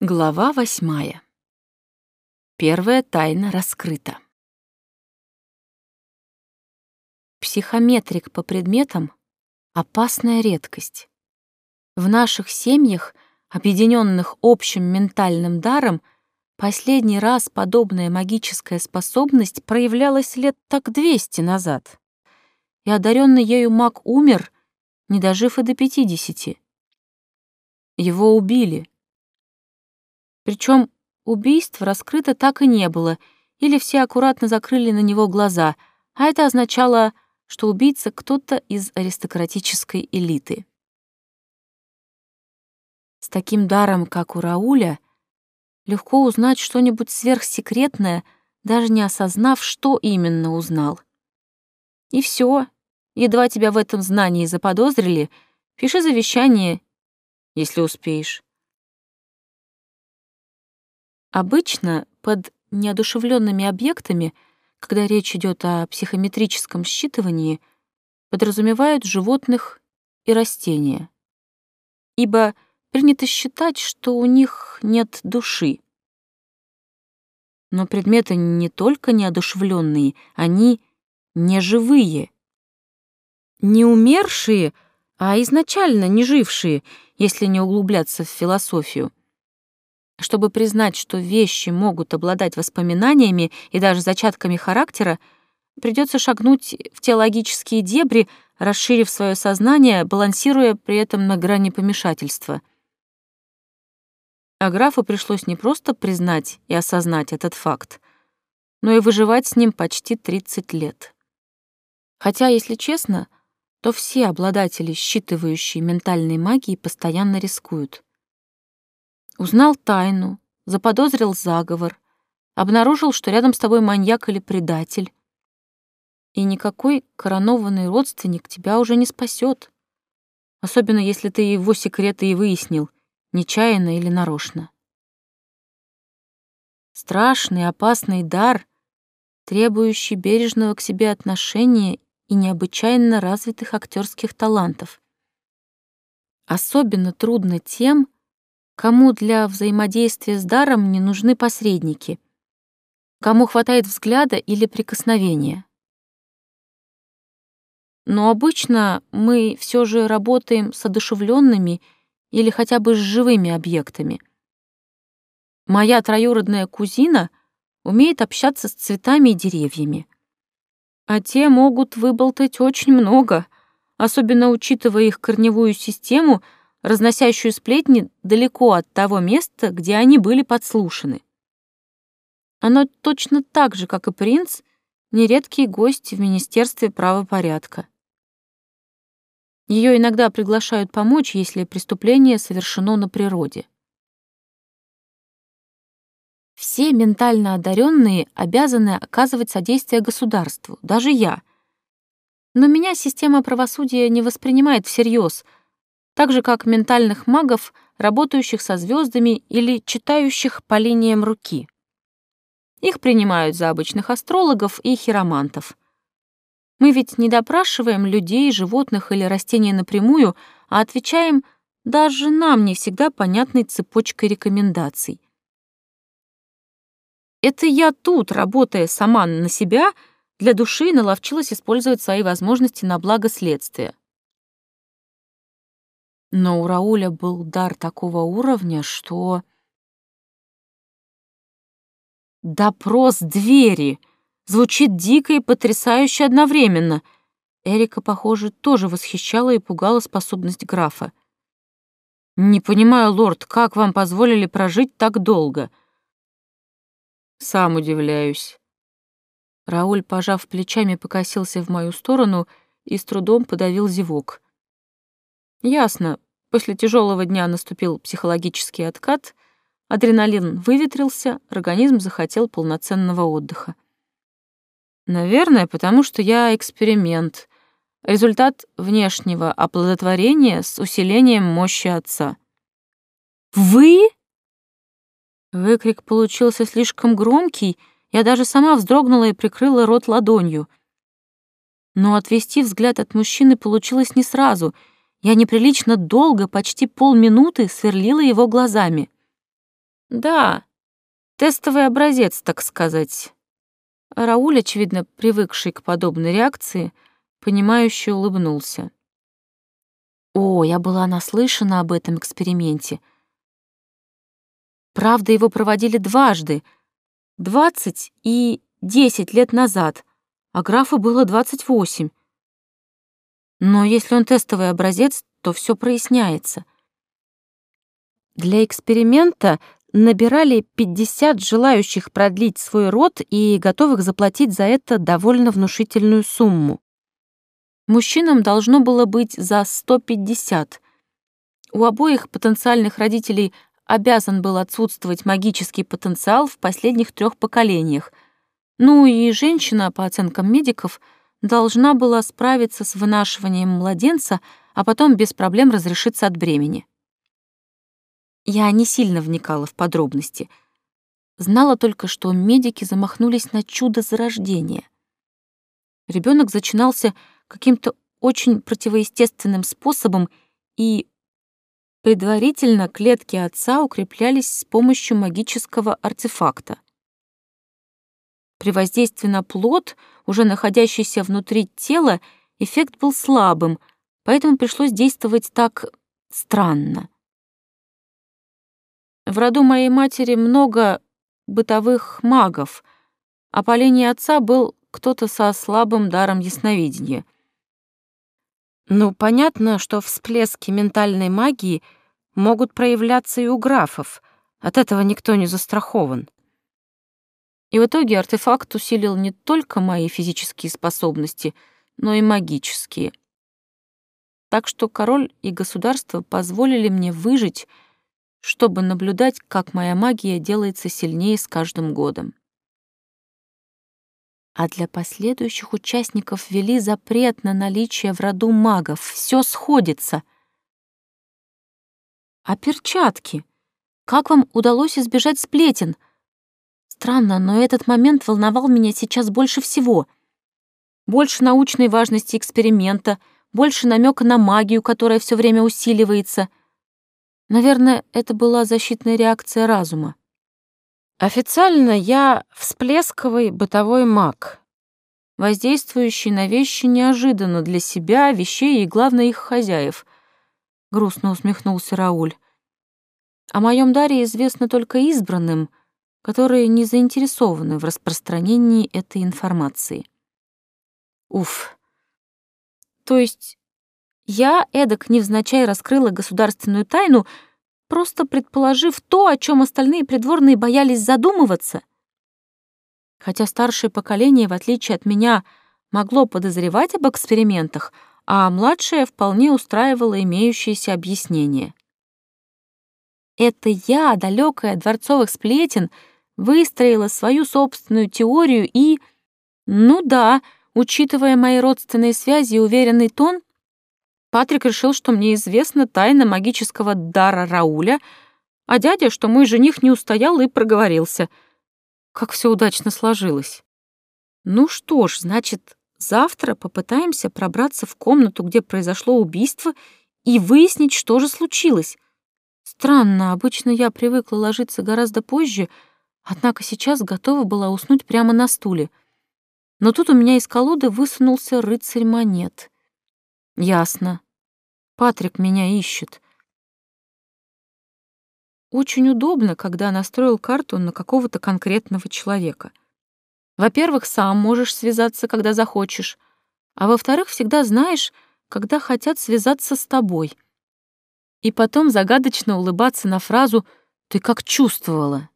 Глава восьмая. Первая тайна раскрыта. Психометрик по предметам — опасная редкость. В наших семьях, объединенных общим ментальным даром, последний раз подобная магическая способность проявлялась лет так двести назад. И одаренный ею маг умер, не дожив и до пятидесяти. Его убили — причем убийств раскрыто так и не было, или все аккуратно закрыли на него глаза, а это означало, что убийца кто-то из аристократической элиты. С таким даром, как у Рауля, легко узнать что-нибудь сверхсекретное, даже не осознав, что именно узнал. И все. Едва тебя в этом знании заподозрили, пиши завещание, если успеешь. Обычно под неодушевленными объектами, когда речь идет о психометрическом считывании, подразумевают животных и растения. Ибо принято считать, что у них нет души. Но предметы не только неодушевленные, они неживые. Не умершие, а изначально не жившие, если не углубляться в философию. Чтобы признать, что вещи могут обладать воспоминаниями и даже зачатками характера, придется шагнуть в теологические дебри, расширив свое сознание, балансируя при этом на грани помешательства. А графу пришлось не просто признать и осознать этот факт, но и выживать с ним почти 30 лет. Хотя, если честно, то все обладатели считывающей ментальной магии постоянно рискуют. Узнал тайну, заподозрил заговор, обнаружил, что рядом с тобой маньяк или предатель. И никакой коронованный родственник тебя уже не спасет, особенно если ты его секреты и выяснил, нечаянно или нарочно. Страшный, опасный дар, требующий бережного к себе отношения и необычайно развитых актерских талантов. Особенно трудно тем, кому для взаимодействия с даром не нужны посредники, кому хватает взгляда или прикосновения. Но обычно мы все же работаем с одушевленными или хотя бы с живыми объектами. Моя троюродная кузина умеет общаться с цветами и деревьями. А те могут выболтать очень много, особенно учитывая их корневую систему — разносящую сплетни далеко от того места, где они были подслушаны. Оно точно так же, как и принц, нередкий гость в Министерстве правопорядка. Ее иногда приглашают помочь, если преступление совершено на природе. Все ментально одаренные обязаны оказывать содействие государству, даже я. Но меня система правосудия не воспринимает всерьез — так же как ментальных магов, работающих со звездами или читающих по линиям руки. Их принимают за обычных астрологов и хиромантов. Мы ведь не допрашиваем людей, животных или растений напрямую, а отвечаем даже нам не всегда понятной цепочкой рекомендаций. Это я тут, работая сама на себя, для души наловчилась использовать свои возможности на благо следствия. Но у Рауля был дар такого уровня, что... «Допрос двери!» Звучит дико и потрясающе одновременно. Эрика, похоже, тоже восхищала и пугала способность графа. «Не понимаю, лорд, как вам позволили прожить так долго?» «Сам удивляюсь». Рауль, пожав плечами, покосился в мою сторону и с трудом подавил зевок. Ясно. После тяжелого дня наступил психологический откат, адреналин выветрился, организм захотел полноценного отдыха. Наверное, потому что я эксперимент. Результат внешнего оплодотворения с усилением мощи отца. «Вы?» Выкрик получился слишком громкий, я даже сама вздрогнула и прикрыла рот ладонью. Но отвести взгляд от мужчины получилось не сразу — я неприлично долго, почти полминуты, сверлила его глазами. Да, тестовый образец, так сказать. Рауль, очевидно, привыкший к подобной реакции, понимающе улыбнулся. О, я была наслышана об этом эксперименте. Правда, его проводили дважды, двадцать и десять лет назад, а графу было двадцать восемь. Но если он тестовый образец, то все проясняется. Для эксперимента набирали 50 желающих продлить свой род и готовых заплатить за это довольно внушительную сумму. Мужчинам должно было быть за 150. У обоих потенциальных родителей обязан был отсутствовать магический потенциал в последних трех поколениях. Ну и женщина, по оценкам медиков, должна была справиться с вынашиванием младенца, а потом без проблем разрешиться от бремени. Я не сильно вникала в подробности. Знала только, что медики замахнулись на чудо зарождения. Ребенок зачинался каким-то очень противоестественным способом, и предварительно клетки отца укреплялись с помощью магического артефакта. При воздействии на плод, уже находящийся внутри тела, эффект был слабым, поэтому пришлось действовать так странно. В роду моей матери много бытовых магов, а по линии отца был кто-то со слабым даром ясновидения — ну, понятно, что всплески ментальной магии могут проявляться и у графов. От этого никто не застрахован. И в итоге артефакт усилил не только мои физические способности, но и магические. Так что король и государство позволили мне выжить, чтобы наблюдать, как моя магия делается сильнее с каждым годом а для последующих участников ввели запрет на наличие в роду магов. Все сходится. А перчатки? Как вам удалось избежать сплетен? Странно, но этот момент волновал меня сейчас больше всего. Больше научной важности эксперимента, больше намека на магию, которая все время усиливается. Наверное, это была защитная реакция разума. Официально я всплесковый бытовой маг, воздействующий на вещи неожиданно для себя, вещей и, главное, их хозяев. Грустно усмехнулся Рауль. О моем даре известно только избранным, которые не заинтересованы в распространении этой информации. Уф. То есть я эдак невзначай раскрыла государственную тайну — просто предположив то, о чем остальные придворные боялись задумываться. Хотя старшее поколение, в отличие от меня, могло подозревать об экспериментах, а младшее вполне устраивало имеющиеся объяснения. Это я, далекая от дворцовых сплетен, выстроила свою собственную теорию и... Ну да, учитывая мои родственные связи и уверенный тон, Патрик решил, что мне известна тайна магического дара Рауля, а дядя, что мой жених не устоял и проговорился. Как все удачно сложилось. Ну что ж, значит, завтра попытаемся пробраться в комнату, где произошло убийство, и выяснить, что же случилось. Странно, обычно я привыкла ложиться гораздо позже, однако сейчас готова была уснуть прямо на стуле. Но тут у меня из колоды высунулся рыцарь монет — Ясно. Патрик меня ищет. Очень удобно, когда настроил карту на какого-то конкретного человека. Во-первых, сам можешь связаться, когда захочешь, а во-вторых, всегда знаешь, когда хотят связаться с тобой. И потом загадочно улыбаться на фразу «ты как чувствовала».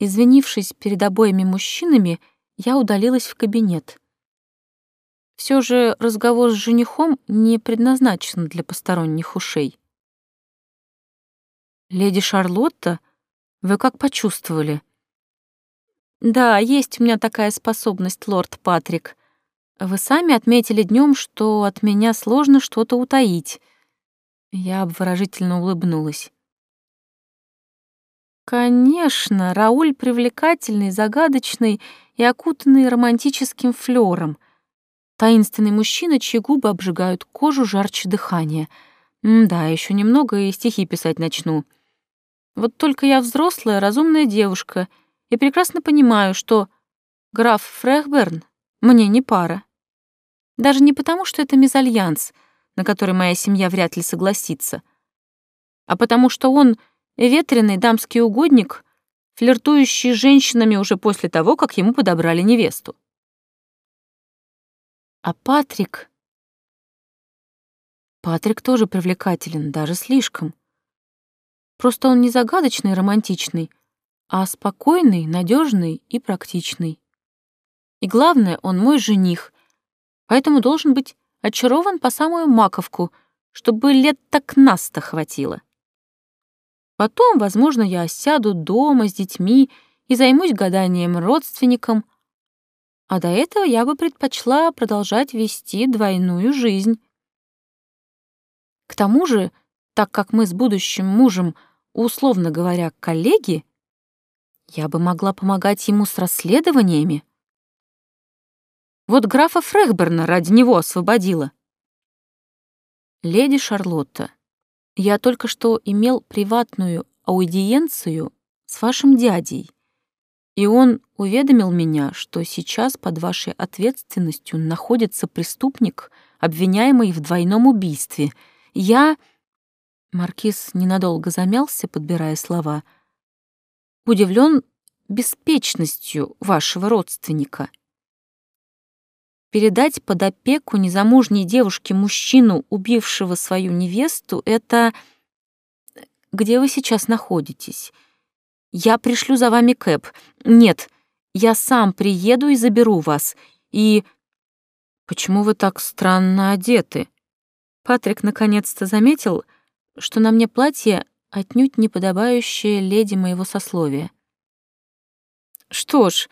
Извинившись перед обоими мужчинами, я удалилась в кабинет. Все же разговор с женихом не предназначен для посторонних ушей. «Леди Шарлотта, вы как почувствовали?» «Да, есть у меня такая способность, лорд Патрик. Вы сами отметили днем, что от меня сложно что-то утаить». Я обворожительно улыбнулась. Конечно, Рауль привлекательный, загадочный и окутанный романтическим флёром — Таинственный мужчина, чьи губы обжигают кожу жарче дыхания. М да, еще немного и стихи писать начну. Вот только я взрослая, разумная девушка и прекрасно понимаю, что граф Фрехберн мне не пара. Даже не потому, что это мезальянс, на который моя семья вряд ли согласится, а потому что он ветреный дамский угодник, флиртующий с женщинами уже после того, как ему подобрали невесту. А Патрик... Патрик тоже привлекателен, даже слишком. Просто он не загадочный, романтичный, а спокойный, надежный и практичный. И главное, он мой жених, поэтому должен быть очарован по самую маковку, чтобы лет так нас-то хватило. Потом, возможно, я сяду дома с детьми и займусь гаданием родственникам, а до этого я бы предпочла продолжать вести двойную жизнь. К тому же, так как мы с будущим мужем, условно говоря, коллеги, я бы могла помогать ему с расследованиями. Вот графа Фрехберна ради него освободила. Леди Шарлотта, я только что имел приватную аудиенцию с вашим дядей, и он уведомил меня, что сейчас под вашей ответственностью находится преступник, обвиняемый в двойном убийстве. Я... Маркиз ненадолго замялся, подбирая слова. Удивлен беспечностью вашего родственника. Передать под опеку незамужней девушке мужчину, убившего свою невесту, это... Где вы сейчас находитесь? Я пришлю за вами Кэп. Нет, я сам приеду и заберу вас. И... Почему вы так странно одеты? Патрик наконец-то заметил, что на мне платье отнюдь не подобающее леди моего сословия. Что ж,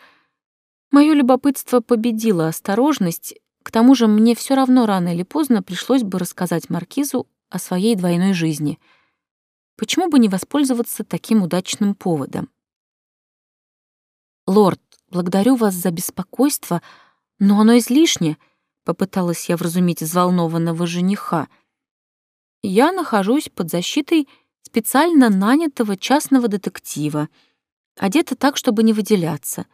Мое любопытство победило осторожность, к тому же мне все равно рано или поздно пришлось бы рассказать Маркизу о своей двойной жизни. Почему бы не воспользоваться таким удачным поводом? «Лорд, благодарю вас за беспокойство, но оно излишне», — попыталась я вразумить взволнованного жениха. «Я нахожусь под защитой специально нанятого частного детектива, одета так, чтобы не выделяться».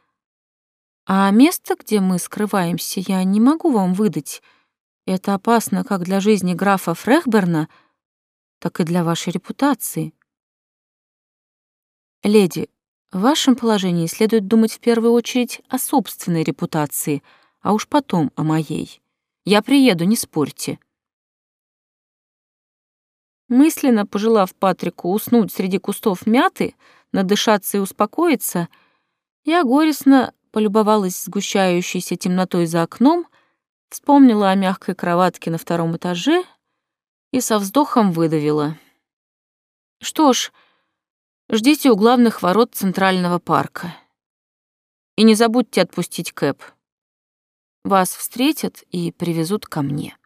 А место, где мы скрываемся, я не могу вам выдать. Это опасно как для жизни графа Фрехберна, так и для вашей репутации. Леди, в вашем положении следует думать в первую очередь о собственной репутации, а уж потом о моей. Я приеду, не спорьте. Мысленно пожелав Патрику уснуть среди кустов мяты, надышаться и успокоиться, я горестно полюбовалась сгущающейся темнотой за окном, вспомнила о мягкой кроватке на втором этаже и со вздохом выдавила. «Что ж, ждите у главных ворот Центрального парка. И не забудьте отпустить Кэп. Вас встретят и привезут ко мне».